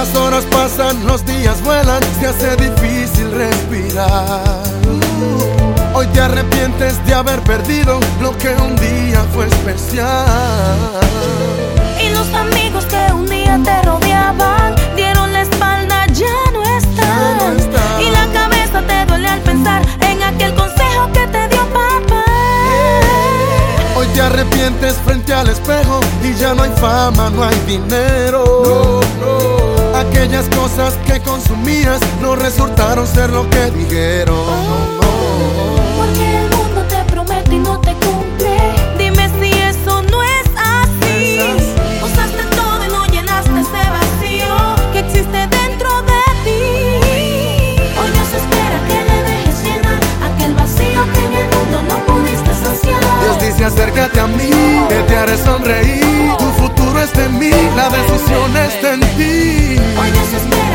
Las horas pasan, los días vuelan, se hace difícil respirar. Hoy te arrepientes de haber perdido lo que un día fue especial. Y los amigos que un día te rodeaban dieron la espalda, ya no están. Ya no están. Y la cabeza te duele al pensar en aquel consejo que te dio papá. Hoy te arrepientes frente al espejo y ya no hay fama, no hay dinero. Aquellas cosas que consumías no resultaron ser lo que dijeron. Porque acércate a mí, que te haré sonreír. Tu futuro está en mí, la decisión está en ti.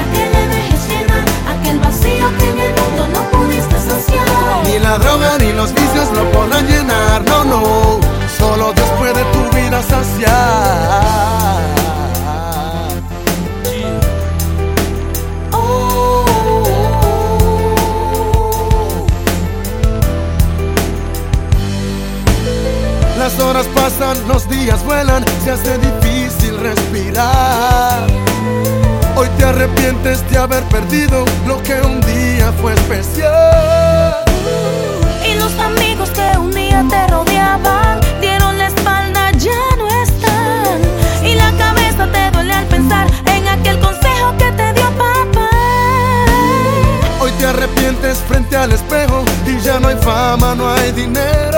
Pasan, los días vuelan, se hace difícil respirar. Hoy te arrepientes de haber perdido lo que un día fue especial. Y los amigos que un día te rodeaban dieron la espalda, ya no están. Y la cabeza te duele al pensar en aquel consejo que te dio papá. Hoy te arrepientes frente al espejo y ya no hay fama, no hay dinero.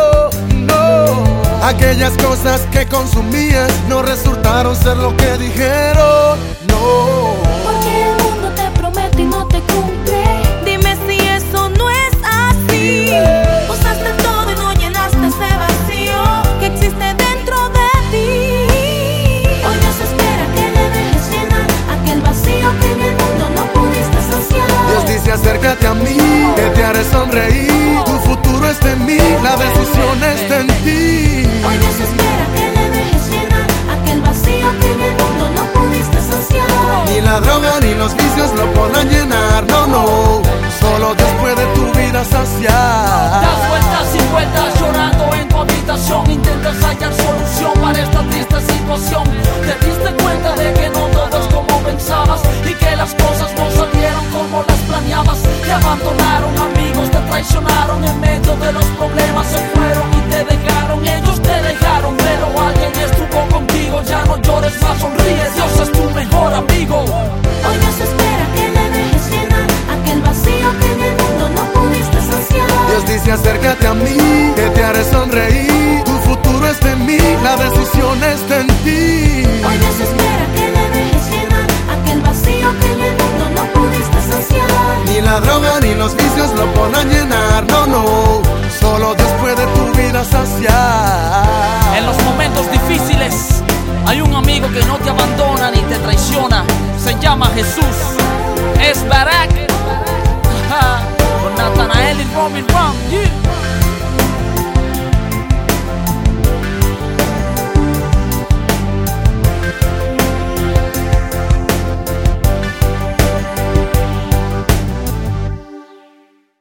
No, aquellas cosas que consumías no resultaron ser lo que dijeron. No, Porque el mundo te promete y no te cumple. Dime si eso no es así. Usaste todo y no llenaste ese vacío que existe dentro de ti. Hoy Dios espera que le dejes llenar aquel vacío que en el mundo no pudiste saciar. Dios dice acércate a mí, que te haré sonreír. Tu futuro está en mí, la decisión está en ti. Hoy Dios espera que le dejes llenar aquel vacío que en el mundo no pudiste saciar. Ni la droga ni los vicios lo podrán llenar, no, no. Solo Dios puede tu vida saciar. Das vueltas y vueltas llorando en tu habitación. Intentas hallar llores más, sonríe. Dios es tu mejor amigo. Hoy Dios espera que le dejes llenar aquel vacío que en el mundo no pudiste saciar. Dios dice acércate a mí, que te haré sonreír. Tu futuro está en mí, la decisión está en ti. Hoy Dios espera que le dejes llenar aquel vacío que en el mundo no pudiste saciar. Ni la droga ni los vicios lo podrán llenar, no, no. Solo Dios puede tu vida saciar. Hay un amigo que no te abandona ni te traiciona. Se llama Jesús. Es Barak. Con Natanael y